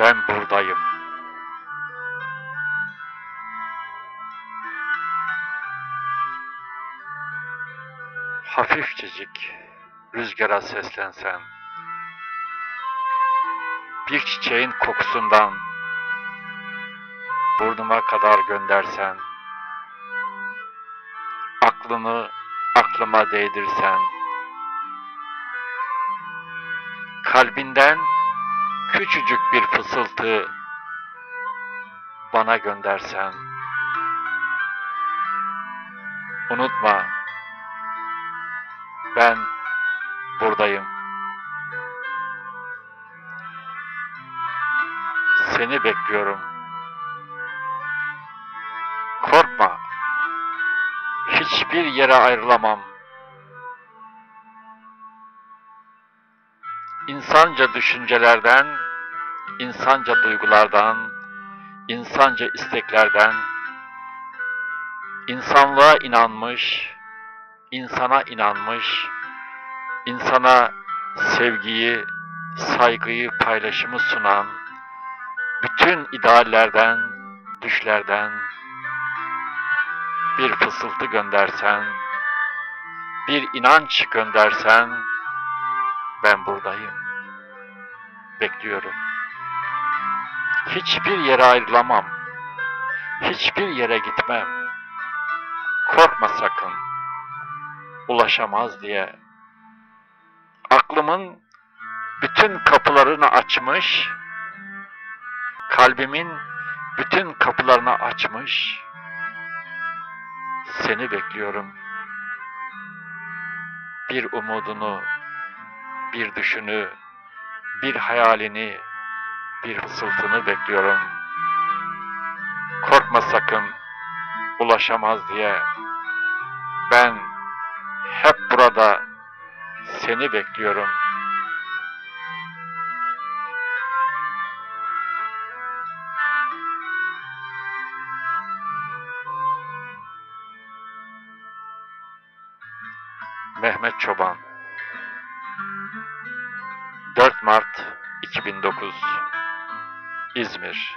Ben buradayım. Hafifçecik rüzgara seslensen, bir çiçeğin kokusundan burnuma kadar göndersen, aklını aklıma değdirsen, kalbinden küçücük bir fısıltı bana göndersen, unutma, ben buradayım. Seni bekliyorum. Korkma. Hiçbir yere ayrılamam. İnsanca düşüncelerden, insanca duygulardan, insanca isteklerden, insanlığa inanmış, insana inanmış, insana sevgiyi, saygıyı, paylaşımı sunan, bütün ideallerden, düşlerden bir fısıltı göndersen, bir inanç göndersen, ben buradayım. Bekliyorum. Hiçbir yere ayrılamam. Hiçbir yere gitmem. Korkma sakın. Ulaşamaz diye. Aklımın bütün kapılarını açmış, kalbimin bütün kapılarını açmış, seni bekliyorum. Bir umudunu, bir düşünü, bir hayalini, bir fısıltını bekliyorum. Korkma sakın, ulaşamaz diye. Ben hep burada seni bekliyorum. Mehmet Çoban 4 Mart 2009 İzmir